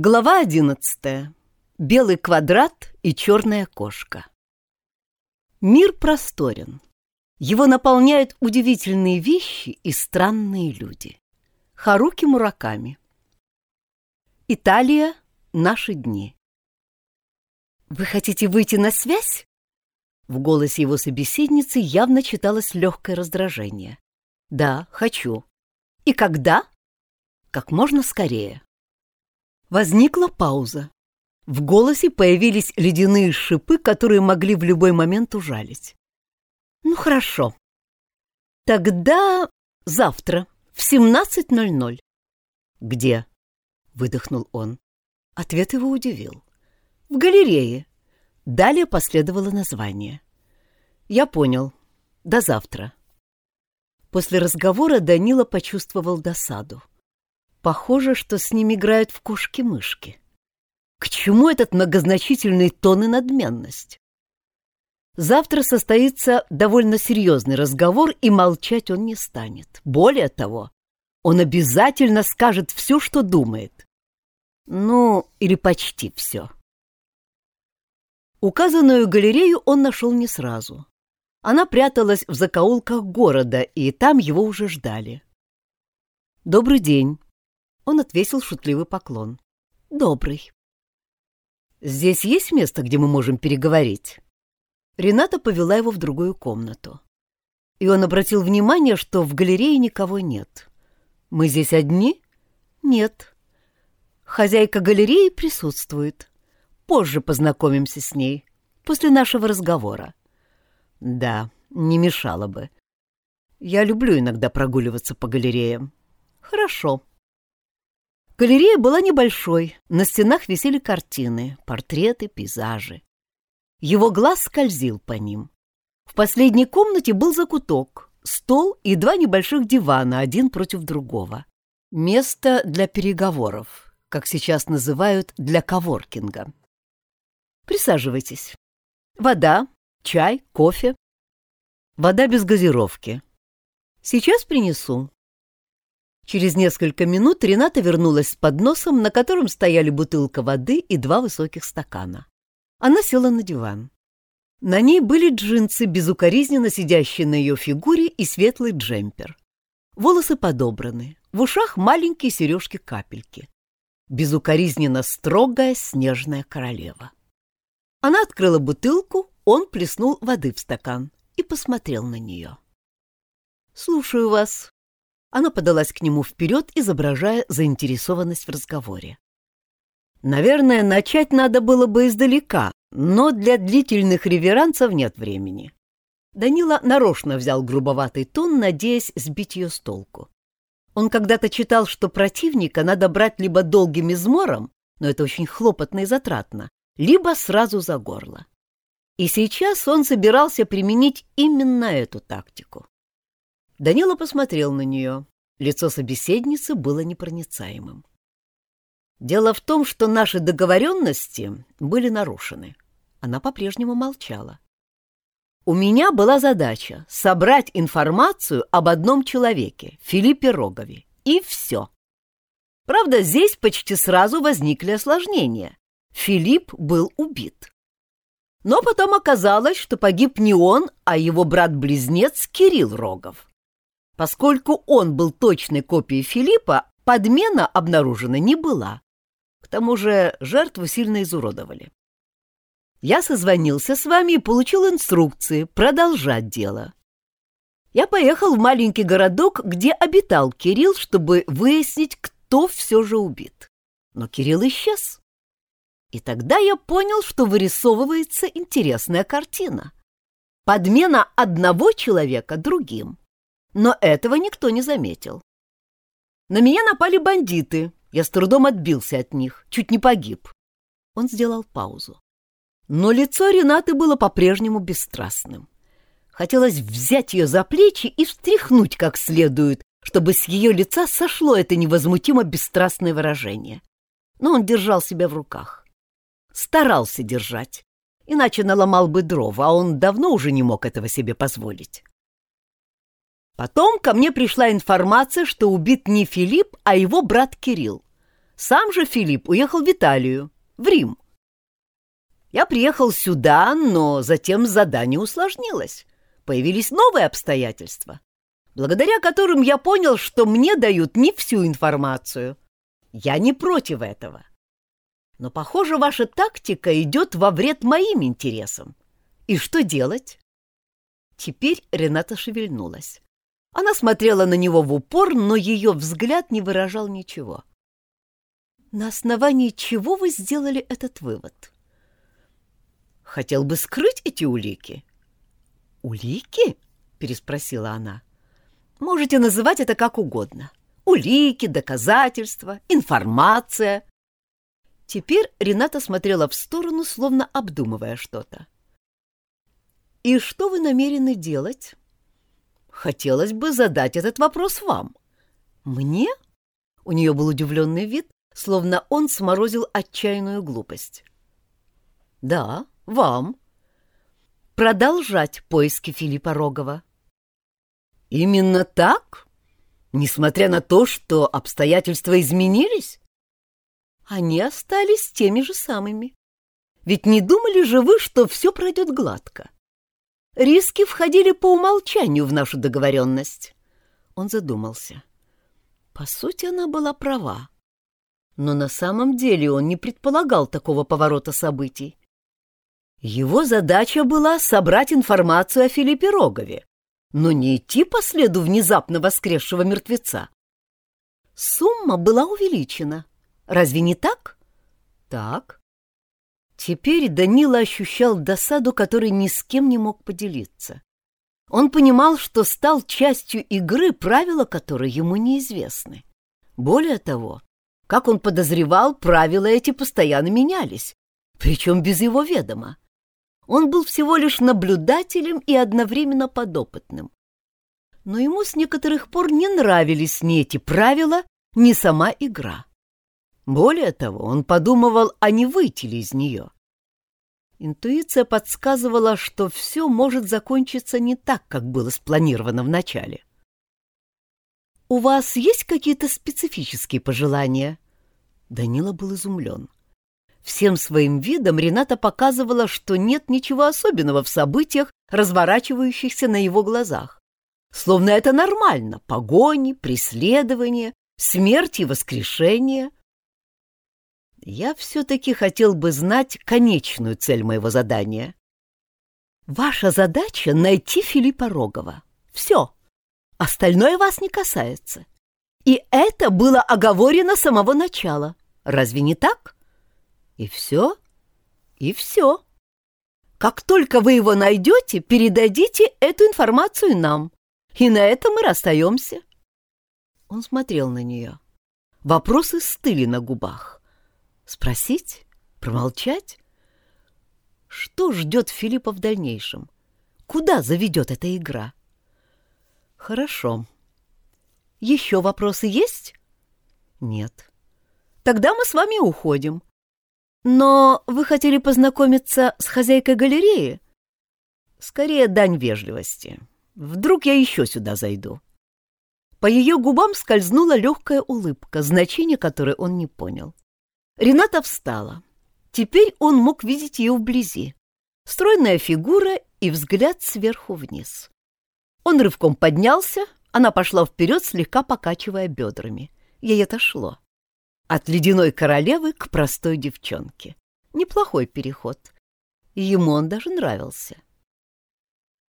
Глава одиннадцатая. Белый квадрат и черная кошка. Мир просторен. Его наполняют удивительные вещи и странные люди. Харуки Мураками. Италия. Наши дни. «Вы хотите выйти на связь?» В голосе его собеседницы явно читалось легкое раздражение. «Да, хочу. И когда?» «Как можно скорее». Возникла пауза. В голосе появились ледяные шипы, которые могли в любой момент ужалить. «Ну, хорошо. Тогда завтра в 17.00». «Где?» — выдохнул он. Ответ его удивил. «В галерее». Далее последовало название. «Я понял. До завтра». После разговора Данила почувствовал досаду. Похоже, что с ним играют в кошки-мышки. К чему этот многозначительный тон и надменность? Завтра состоится довольно серьезный разговор, и молчать он не станет. Более того, он обязательно скажет все, что думает. Ну, или почти все. Указанную галерею он нашел не сразу. Она пряталась в закоулках города, и там его уже ждали. «Добрый день», он отвесил шутливый поклон. «Добрый». «Здесь есть место, где мы можем переговорить?» Рената повела его в другую комнату. И он обратил внимание, что в галерее никого нет. «Мы здесь одни?» «Нет». «Хозяйка галереи присутствует. Позже познакомимся с ней, после нашего разговора». «Да, не мешало бы. Я люблю иногда прогуливаться по галереям». «Хорошо», Галерея была небольшой, на стенах висели картины, портреты, пейзажи. Его глаз скользил по ним. В последней комнате был закуток, стол и два небольших дивана, один против другого. Место для переговоров, как сейчас называют, для коворкинга. Присаживайтесь. Вода, чай, кофе. Вода без газировки. Сейчас принесу. Через несколько минут Рената вернулась с подносом, на котором стояли бутылка воды и два высоких стакана. Она села на диван. На ней были джинсы, безукоризненно сидящие на ее фигуре, и светлый джемпер. Волосы подобраны, в ушах маленькие сережки-капельки. Безукоризненно строгая снежная королева. Она открыла бутылку, он плеснул воды в стакан и посмотрел на нее. «Слушаю вас», она подалась к нему вперед, изображая заинтересованность в разговоре. Наверное, начать надо было бы издалека, но для длительных реверансов нет времени. Данила нарочно взял грубоватый тон, надеясь сбить ее с толку. Он когда-то читал, что противника надо брать либо долгим измором, но это очень хлопотно и затратно, либо сразу за горло. И сейчас он собирался применить именно эту тактику. Данила посмотрел на нее. Лицо собеседницы было непроницаемым. Дело в том, что наши договоренности были нарушены. Она по-прежнему молчала. У меня была задача собрать информацию об одном человеке, Филиппе Рогове, и все. Правда, здесь почти сразу возникли осложнения. Филипп был убит. Но потом оказалось, что погиб не он, а его брат-близнец Кирилл Рогов. Поскольку он был точной копией Филиппа, подмена обнаружена не была. К тому же жертву сильно изуродовали. Я созвонился с вами и получил инструкции продолжать дело. Я поехал в маленький городок, где обитал Кирилл, чтобы выяснить, кто все же убит. Но Кирилл исчез. И тогда я понял, что вырисовывается интересная картина. Подмена одного человека другим но этого никто не заметил. На меня напали бандиты, я с трудом отбился от них, чуть не погиб. Он сделал паузу. Но лицо Ренаты было по-прежнему бесстрастным. Хотелось взять ее за плечи и встряхнуть как следует, чтобы с ее лица сошло это невозмутимо бесстрастное выражение. Но он держал себя в руках. Старался держать, иначе наломал бы дрова, а он давно уже не мог этого себе позволить. Потом ко мне пришла информация, что убит не Филипп, а его брат Кирилл. Сам же Филипп уехал в Италию, в Рим. Я приехал сюда, но затем задание усложнилось. Появились новые обстоятельства, благодаря которым я понял, что мне дают не всю информацию. Я не против этого. Но, похоже, ваша тактика идет во вред моим интересам. И что делать? Теперь Рената шевельнулась. Она смотрела на него в упор, но ее взгляд не выражал ничего. На основании чего вы сделали этот вывод? Хотел бы скрыть эти улики. Улики? переспросила она. Можете называть это как угодно. Улики, доказательства, информация. Теперь Рената смотрела в сторону, словно обдумывая что-то. «И что вы намерены делать?» «Хотелось бы задать этот вопрос вам». «Мне?» У нее был удивленный вид, словно он сморозил отчаянную глупость. «Да, вам». «Продолжать поиски Филиппа Рогова». «Именно так? Несмотря на то, что обстоятельства изменились?» «Они остались теми же самыми. Ведь не думали же вы, что все пройдет гладко?» Риски входили по умолчанию в нашу договоренность. Он задумался. По сути, она была права. Но на самом деле он не предполагал такого поворота событий. Его задача была собрать информацию о Филиппе Рогове, но не идти по следу внезапно воскресшего мертвеца. Сумма была увеличена. Разве не так? Так. Теперь Данила ощущал досаду, которой ни с кем не мог поделиться. Он понимал, что стал частью игры, правила которой ему неизвестны. Более того, как он подозревал, правила эти постоянно менялись, причем без его ведома. Он был всего лишь наблюдателем и одновременно подопытным. Но ему с некоторых пор не нравились ни эти правила, ни сама игра. Более того, он подумывал, а не выйти ли из нее. Интуиция подсказывала, что все может закончиться не так, как было спланировано в начале. «У вас есть какие-то специфические пожелания?» Данила был изумлен. Всем своим видом Рената показывала, что нет ничего особенного в событиях, разворачивающихся на его глазах. Словно это нормально — погони, преследование, смерть и воскрешение — я все-таки хотел бы знать конечную цель моего задания. Ваша задача — найти Филиппа Рогова. Все. Остальное вас не касается. И это было оговорено с самого начала. Разве не так? И все? И все. Как только вы его найдете, передадите эту информацию нам. И на этом мы расстаемся. Он смотрел на нее. Вопросы стыли на губах. Спросить? Промолчать? Что ждет Филиппа в дальнейшем? Куда заведет эта игра? Хорошо. Еще вопросы есть? Нет. Тогда мы с вами уходим. Но вы хотели познакомиться с хозяйкой галереи? Скорее дань вежливости. Вдруг я еще сюда зайду. По ее губам скользнула легкая улыбка, значение которой он не понял. Рената встала. Теперь он мог видеть ее вблизи. Стройная фигура и взгляд сверху вниз. Он рывком поднялся, она пошла вперед, слегка покачивая бедрами. Ей это шло. От ледяной королевы к простой девчонке. Неплохой переход. ему он даже нравился.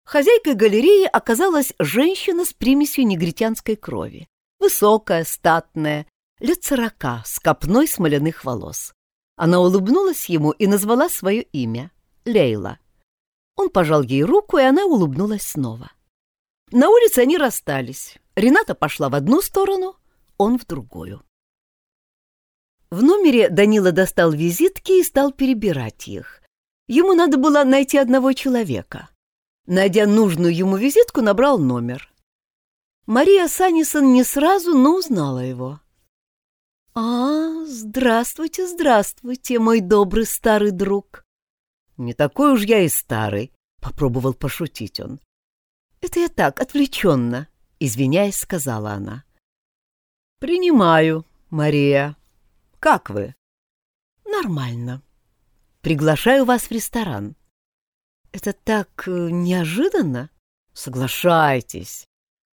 Хозяйкой галереи оказалась женщина с примесью негритянской крови. Высокая, статная, лет сорока, с копной смоляных волос. Она улыбнулась ему и назвала свое имя — Лейла. Он пожал ей руку, и она улыбнулась снова. На улице они расстались. Рената пошла в одну сторону, он в другую. В номере Данила достал визитки и стал перебирать их. Ему надо было найти одного человека. Найдя нужную ему визитку, набрал номер. Мария Санисон не сразу, но узнала его. «А, здравствуйте, здравствуйте, мой добрый старый друг!» «Не такой уж я и старый», — попробовал пошутить он. «Это я так, отвлеченно», — извиняясь, сказала она. «Принимаю, Мария. Как вы?» «Нормально. Приглашаю вас в ресторан». «Это так э, неожиданно?» «Соглашайтесь».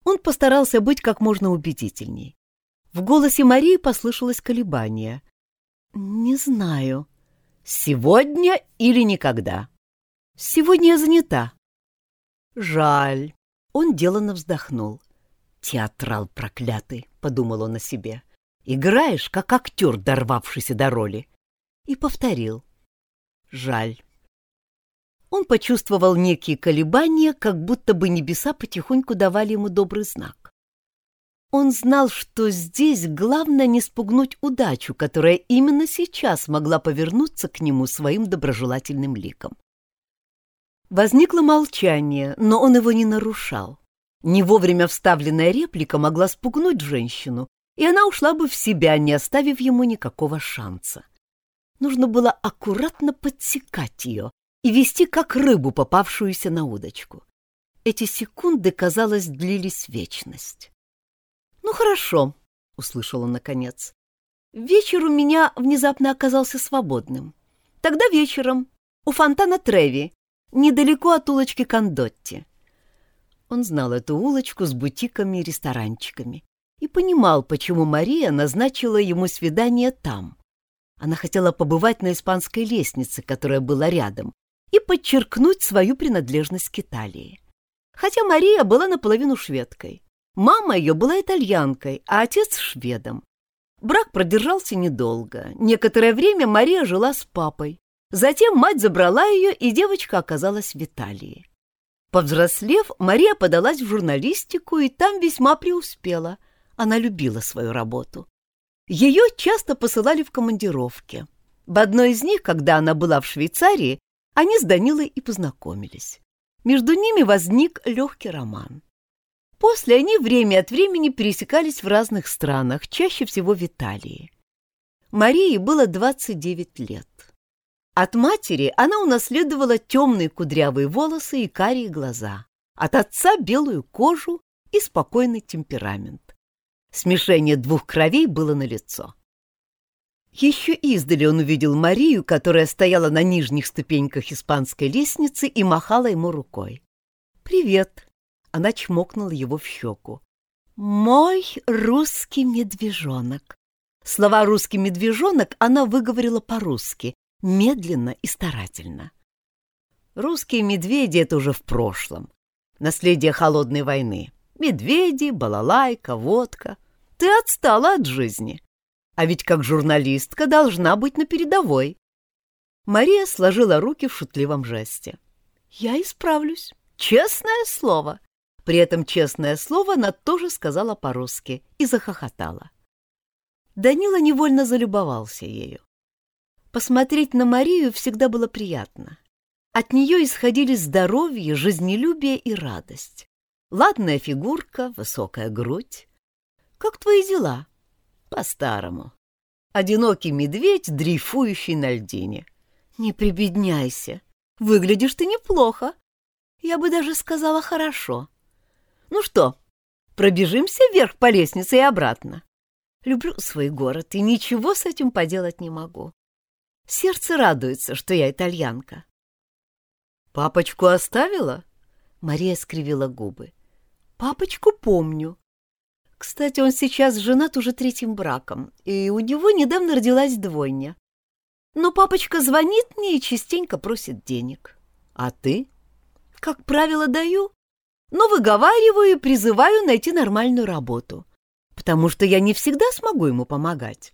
Он постарался быть как можно убедительней. В голосе Марии послышалось колебание. «Не знаю. Сегодня или никогда?» «Сегодня я занята». «Жаль». Он деланно вздохнул. «Театрал проклятый», — подумал он о себе. «Играешь, как актер, дорвавшийся до роли». И повторил. «Жаль». Он почувствовал некие колебания, как будто бы небеса потихоньку давали ему добрый знак. Он знал, что здесь главное не спугнуть удачу, которая именно сейчас могла повернуться к нему своим доброжелательным ликом. Возникло молчание, но он его не нарушал. Не вовремя вставленная реплика могла спугнуть женщину, и она ушла бы в себя, не оставив ему никакого шанса. Нужно было аккуратно подсекать ее и вести как рыбу, попавшуюся на удочку. Эти секунды, казалось, длились вечность. «Ну хорошо», — услышал он наконец. «Вечер у меня внезапно оказался свободным. Тогда вечером, у фонтана Треви, недалеко от улочки Кондотти. Он знал эту улочку с бутиками и ресторанчиками и понимал, почему Мария назначила ему свидание там. Она хотела побывать на испанской лестнице, которая была рядом, и подчеркнуть свою принадлежность к Италии. Хотя Мария была наполовину шведкой. Мама ее была итальянкой, а отец — шведом. Брак продержался недолго. Некоторое время Мария жила с папой. Затем мать забрала ее, и девочка оказалась в Италии. Повзрослев, Мария подалась в журналистику и там весьма преуспела. Она любила свою работу. Ее часто посылали в командировки. В одной из них, когда она была в Швейцарии, они с Данилой и познакомились. Между ними возник легкий роман. После они время от времени пересекались в разных странах, чаще всего в Италии. Марии было 29 лет. От матери она унаследовала темные кудрявые волосы и карие глаза, от отца белую кожу и спокойный темперамент. Смешение двух кровей было налицо. Еще издали он увидел Марию, которая стояла на нижних ступеньках испанской лестницы и махала ему рукой. «Привет!» — она чмокнула его в щеку. «Мой русский медвежонок!» Слова «русский медвежонок» она выговорила по-русски, медленно и старательно. Русские медведи — это уже в прошлом. Наследие холодной войны. Медведи, балалайка, водка. Ты отстала от жизни. А ведь как журналистка должна быть на передовой. Мария сложила руки в шутливом жесте. «Я исправлюсь. Честное слово». При этом честное слово она тоже сказала по-русски и захохотала. Данила невольно залюбовался ею. Посмотреть на Марию всегда было приятно. От нее исходили здоровье, жизнелюбие и радость. Ладная фигурка, высокая грудь. Как твои дела? По-старому. Одинокий медведь, дрейфующий на льдине. Не прибедняйся. Выглядишь ты неплохо. Я бы даже сказала хорошо. Ну что, пробежимся вверх по лестнице и обратно? Люблю свой город и ничего с этим поделать не могу. Сердце радуется, что я итальянка. «Папочку оставила?» Мария скривила губы. «Папочку помню. Кстати, он сейчас женат уже третьим браком, и у него недавно родилась двойня. Но папочка звонит мне и частенько просит денег. А ты? Как правило, даю, но выговариваю и призываю найти нормальную работу, потому что я не всегда смогу ему помогать.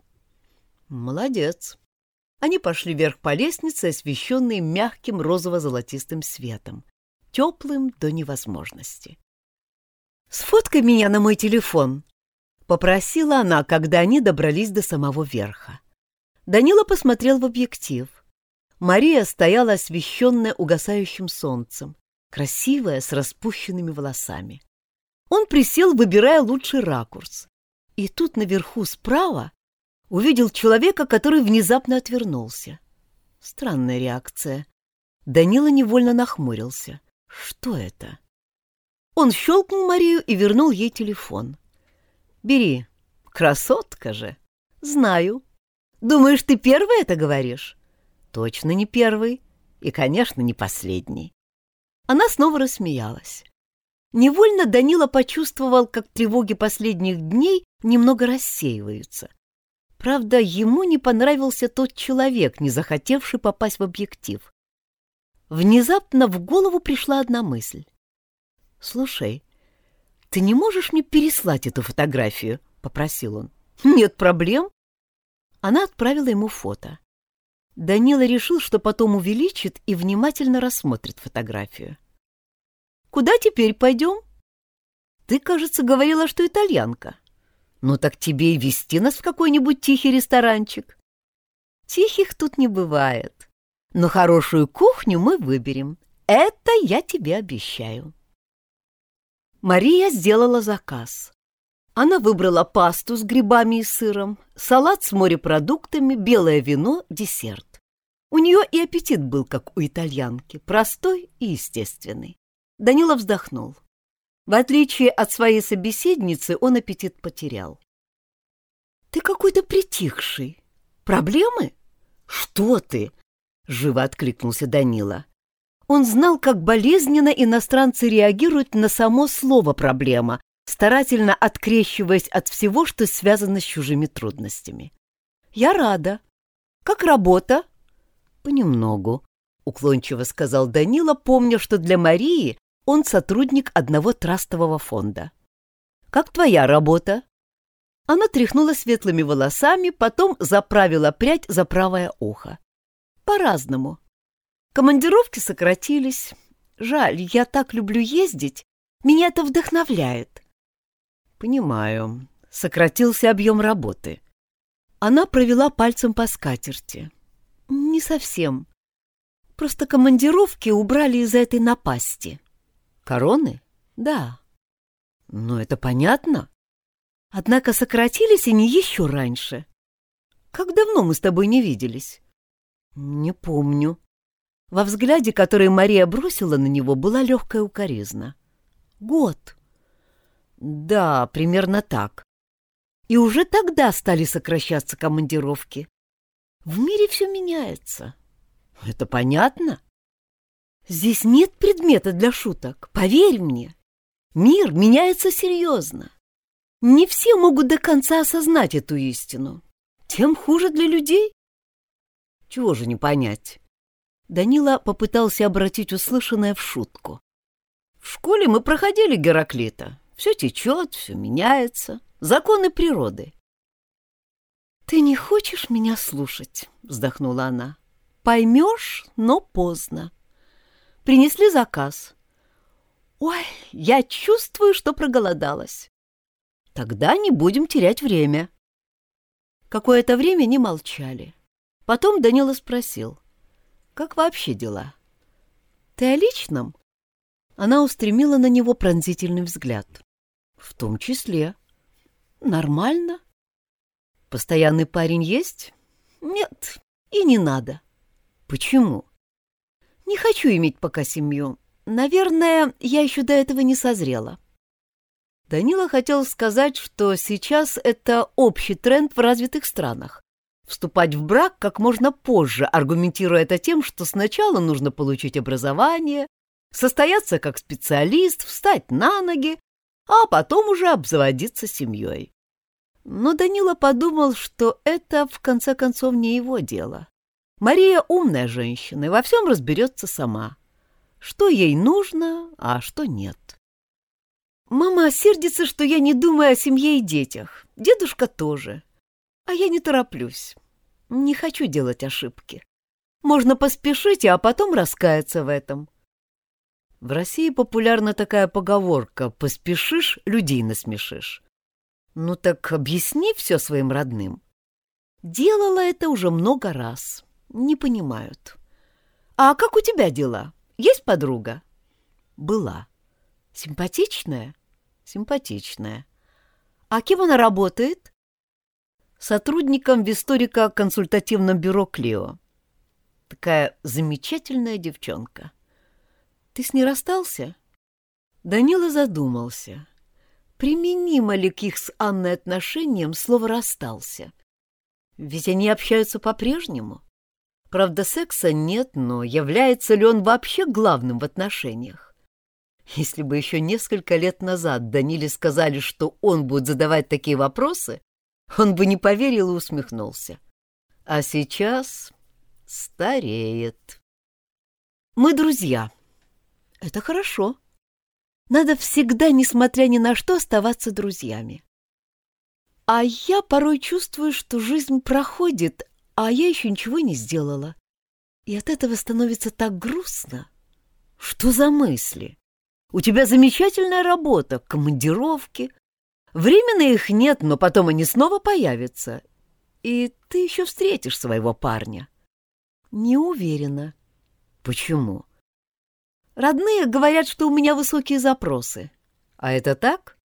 Молодец. Они пошли вверх по лестнице, освещенной мягким розово-золотистым светом, теплым до невозможности. «Сфоткай меня на мой телефон», — попросила она, когда они добрались до самого верха. Данила посмотрел в объектив. Мария стояла освещенная угасающим солнцем, красивая, с распущенными волосами. Он присел, выбирая лучший ракурс. И тут наверху справа увидел человека, который внезапно отвернулся. Странная реакция. Данила невольно нахмурился. Что это? Он щелкнул Марию и вернул ей телефон. «Бери. Красотка же!» «Знаю. Думаешь, ты первый это говоришь? Точно не первый. И, конечно, не последний. Она снова рассмеялась. Невольно Данила почувствовал, как тревоги последних дней немного рассеиваются. Правда, ему не понравился тот человек, не захотевший попасть в объектив. Внезапно в голову пришла одна мысль. «Слушай, ты не можешь мне переслать эту фотографию?» — попросил он. «Нет проблем». Она отправила ему фото. Данила решил, что потом увеличит и внимательно рассмотрит фотографию. «Куда теперь пойдем?» «Ты, кажется, говорила, что итальянка». «Ну так тебе и вести нас в какой-нибудь тихий ресторанчик». «Тихих тут не бывает. Но хорошую кухню мы выберем. Это я тебе обещаю». Мария сделала заказ. Она выбрала пасту с грибами и сыром, салат с морепродуктами, белое вино, десерт. У нее и аппетит был, как у итальянки, простой и естественный. Данила вздохнул. В отличие от своей собеседницы, он аппетит потерял. «Ты какой-то притихший. Проблемы?» «Что ты?» — живо откликнулся Данила. Он знал, как болезненно иностранцы реагируют на само слово «проблема», старательно открещиваясь от всего, что связано с чужими трудностями. «Я рада. Как работа?» «Понемногу», — уклончиво сказал Данила, помня, что для Марии он сотрудник одного трастового фонда. «Как твоя работа?» Она тряхнула светлыми волосами, потом заправила прядь за правое ухо. «По-разному. Командировки сократились. Жаль, я так люблю ездить. Меня это вдохновляет. Понимаю. Сократился объем работы. Она провела пальцем по скатерти. Не совсем. Просто командировки убрали из-за этой напасти. Короны? Да. Но это понятно. Однако сократились они еще раньше. Как давно мы с тобой не виделись? Не помню. Во взгляде, который Мария бросила на него, была легкая укоризна. Год. Да, примерно так. И уже тогда стали сокращаться командировки. В мире все меняется. Это понятно? Здесь нет предмета для шуток, поверь мне. Мир меняется серьезно. Не все могут до конца осознать эту истину. Тем хуже для людей. Чего же не понять? Данила попытался обратить услышанное в шутку. В школе мы проходили Гераклита. Все течет, все меняется. Законы природы. «Ты не хочешь меня слушать?» — вздохнула она. «Поймешь, но поздно. Принесли заказ. Ой, я чувствую, что проголодалась. Тогда не будем терять время». Какое-то время не молчали. Потом Данила спросил. «Как вообще дела?» «Ты о личном?» Она устремила на него пронзительный взгляд. В том числе. Нормально. Постоянный парень есть? Нет, и не надо. Почему? Не хочу иметь пока семью. Наверное, я еще до этого не созрела. Данила хотел сказать, что сейчас это общий тренд в развитых странах. Вступать в брак как можно позже, аргументируя это тем, что сначала нужно получить образование, состояться как специалист, встать на ноги, а потом уже обзаводиться семьей. Но Данила подумал, что это, в конце концов, не его дело. Мария умная женщина и во всем разберется сама. Что ей нужно, а что нет. Мама сердится, что я не думаю о семье и детях. Дедушка тоже. А я не тороплюсь. Не хочу делать ошибки. Можно поспешить, а потом раскаяться в этом. В России популярна такая поговорка «поспешишь, людей насмешишь». Ну так объясни все своим родным. Делала это уже много раз. Не понимают. А как у тебя дела? Есть подруга? Была. Симпатичная? Симпатичная. А кем она работает? Сотрудником в историко-консультативном бюро «Клио». Такая замечательная девчонка. Ты с ней расстался? Данила задумался. Применимо ли к их с Анной отношениям слово «расстался»? Ведь они общаются по-прежнему. Правда, секса нет, но является ли он вообще главным в отношениях? Если бы еще несколько лет назад Даниле сказали, что он будет задавать такие вопросы, он бы не поверил и усмехнулся. А сейчас стареет. Мы друзья. Это хорошо. Надо всегда, несмотря ни на что, оставаться друзьями. А я порой чувствую, что жизнь проходит, а я еще ничего не сделала. И от этого становится так грустно. Что за мысли? У тебя замечательная работа, командировки. Временно их нет, но потом они снова появятся. И ты еще встретишь своего парня. Не уверена. Почему? Родные говорят, что у меня высокие запросы. А это так?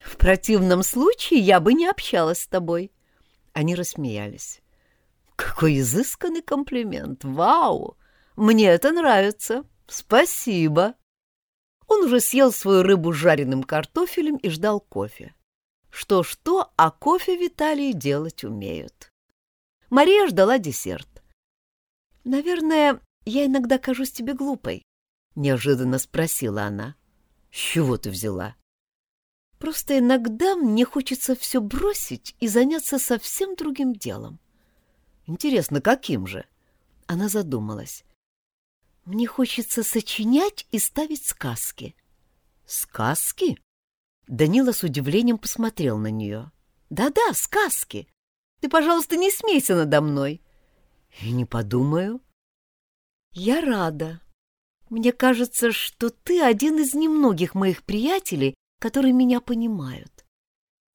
В противном случае я бы не общалась с тобой. Они рассмеялись. Какой изысканный комплимент! Вау! Мне это нравится. Спасибо. Он уже съел свою рыбу с жареным картофелем и ждал кофе. Что-что, а кофе Виталий делать умеют. Мария ждала десерт. «Наверное, я иногда кажусь тебе глупой», — неожиданно спросила она. «С чего ты взяла?» «Просто иногда мне хочется все бросить и заняться совсем другим делом». «Интересно, каким же?» Она задумалась. «Мне хочется сочинять и ставить сказки». «Сказки?» Данила с удивлением посмотрел на нее. «Да-да, сказки. Ты, пожалуйста, не смейся надо мной. И не подумаю. Я рада. Мне кажется, что ты один из немногих моих приятелей, которые меня понимают.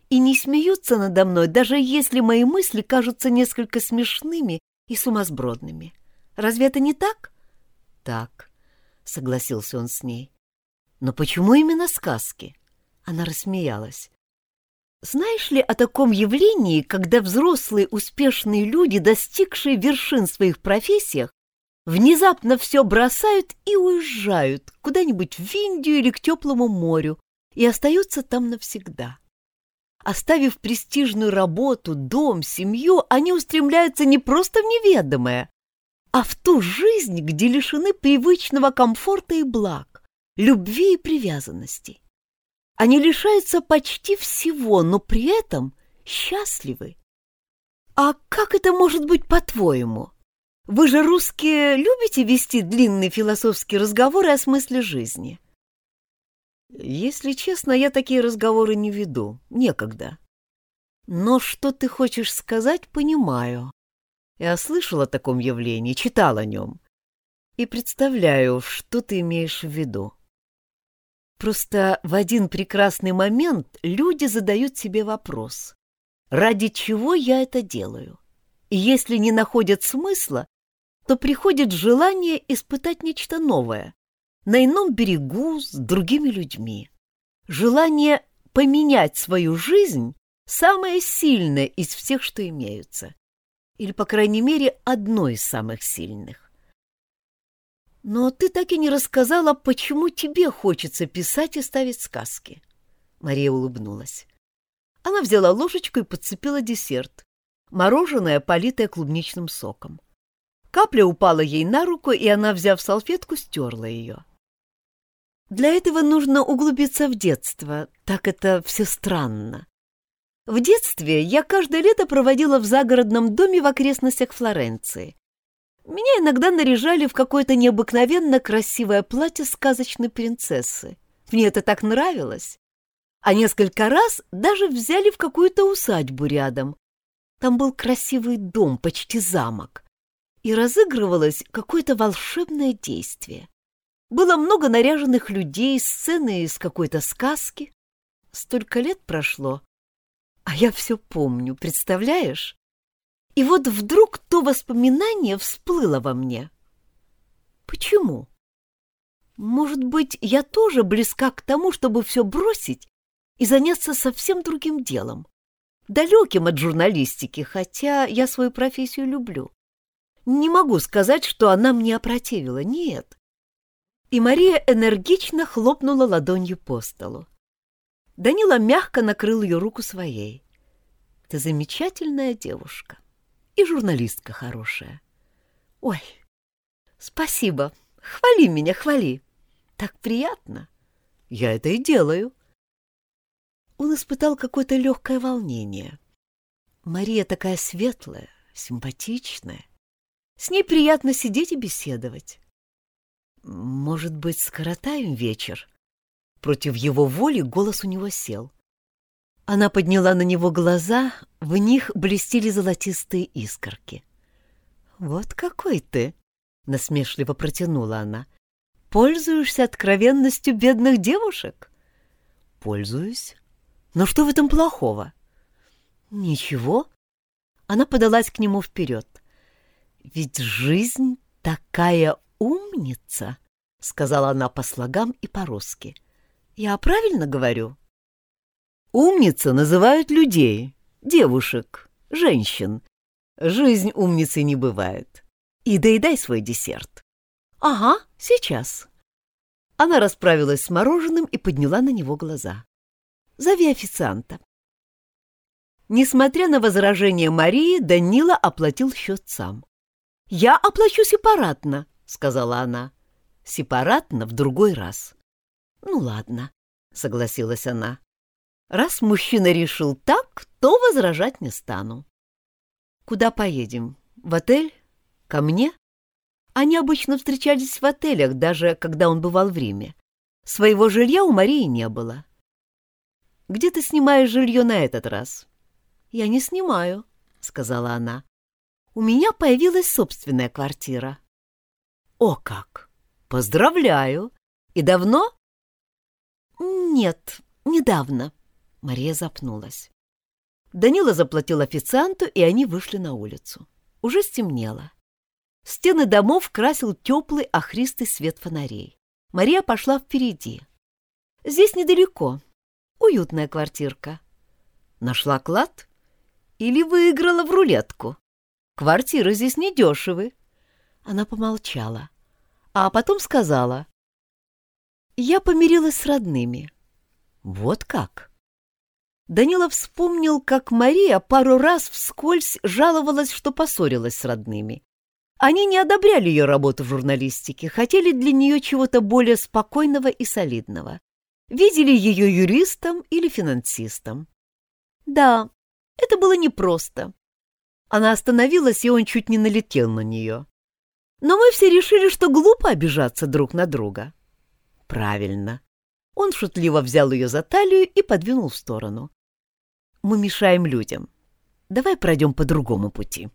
И не смеются надо мной, даже если мои мысли кажутся несколько смешными и сумасбродными. Разве это не так? Так, согласился он с ней. Но почему именно сказки? Она рассмеялась. Знаешь ли о таком явлении, когда взрослые успешные люди, достигшие вершин в своих профессиях, внезапно все бросают и уезжают куда-нибудь в Индию или к теплому морю и остаются там навсегда? Оставив престижную работу, дом, семью, они устремляются не просто в неведомое, а в ту жизнь, где лишены привычного комфорта и благ, любви и привязанностей. Они лишаются почти всего, но при этом счастливы. А как это может быть по-твоему? Вы же, русские, любите вести длинные философские разговоры о смысле жизни? Если честно, я такие разговоры не веду, некогда. Но что ты хочешь сказать, понимаю. Я слышал о таком явлении, читал о нем. И представляю, что ты имеешь в виду. Просто в один прекрасный момент люди задают себе вопрос, ради чего я это делаю? И если не находят смысла, то приходит желание испытать нечто новое, на ином берегу с другими людьми. Желание поменять свою жизнь самое сильное из всех, что имеются. Или, по крайней мере, одно из самых сильных. Но ты так и не рассказала, почему тебе хочется писать и ставить сказки. Мария улыбнулась. Она взяла ложечку и подцепила десерт. Мороженое, политое клубничным соком. Капля упала ей на руку, и она, взяв салфетку, стерла ее. Для этого нужно углубиться в детство, так это все странно. В детстве я каждое лето проводила в загородном доме в окрестностях Флоренции. Меня иногда наряжали в какое-то необыкновенно красивое платье сказочной принцессы. Мне это так нравилось. А несколько раз даже взяли в какую-то усадьбу рядом. Там был красивый дом, почти замок. И разыгрывалось какое-то волшебное действие. Было много наряженных людей, сцены из какой-то сказки. Столько лет прошло, а я все помню, представляешь? И вот вдруг то воспоминание всплыло во мне. Почему? Может быть, я тоже близка к тому, чтобы все бросить и заняться совсем другим делом, далеким от журналистики, хотя я свою профессию люблю. Не могу сказать, что она мне опротивила, нет. И Мария энергично хлопнула ладонью по столу. Данила мягко накрыл ее руку своей. «Ты замечательная девушка. и журналистка хорошая. Ой, спасибо. Хвали меня, хвали. Так приятно. Я это и делаю. Он испытал какое-то легкое волнение. Мария такая светлая, симпатичная. С ней приятно сидеть и беседовать. Может быть, скоротаем вечер? Против его воли голос у него сел. Она подняла на него глаза, в них блестели золотистые искорки. «Вот какой ты!» — насмешливо протянула она. «Пользуешься откровенностью бедных девушек?» «Пользуюсь. Но что в этом плохого?» «Ничего». Она подалась к нему вперед. «Ведь жизнь такая умница!» — сказала она по слогам и по-русски. «Я правильно говорю?» Умница называют людей, девушек, женщин. Жизнь умницей не бывает. И доедай свой десерт. Ага, сейчас. Она расправилась с мороженым и подняла на него глаза. Зови официанта. Несмотря на возражение Марии, Данила оплатил счет сам. «Я оплачу сепаратно», — сказала она. «Сепаратно в другой раз». «Ну ладно», — согласилась она. Раз мужчина решил так, то возражать не стану. Куда поедем? В отель? Ко мне? Они обычно встречались в отелях, даже когда он бывал в Риме. Своего жилья у Марии не было. Где ты снимаешь жилье на этот раз? Я не снимаю, сказала она. У меня появилась собственная квартира. О как! Поздравляю! И давно? Нет, недавно. Мария запнулась. Данила заплатил официанту, и они вышли на улицу. Уже стемнело. Стены домов красил теплый охристый свет фонарей. Мария пошла впереди. Здесь недалеко. Уютная квартирка. Нашла клад? Или выиграла в рулетку? Квартиры здесь недешевы. Она помолчала, а потом сказала. Я помирилась с родными. Вот как? Данила вспомнил, как Мария пару раз вскользь жаловалась, что поссорилась с родными. Они не одобряли ее работу в журналистике, хотели для нее чего-то более спокойного и солидного. Видели ее юристом или финансистом. Да, это было непросто. Она остановилась, и он чуть не налетел на нее. Но мы все решили, что глупо обижаться друг на друга. Правильно. Он шутливо взял ее за талию и подвинул в сторону. «Мы мешаем людям. Давай пройдем по другому пути».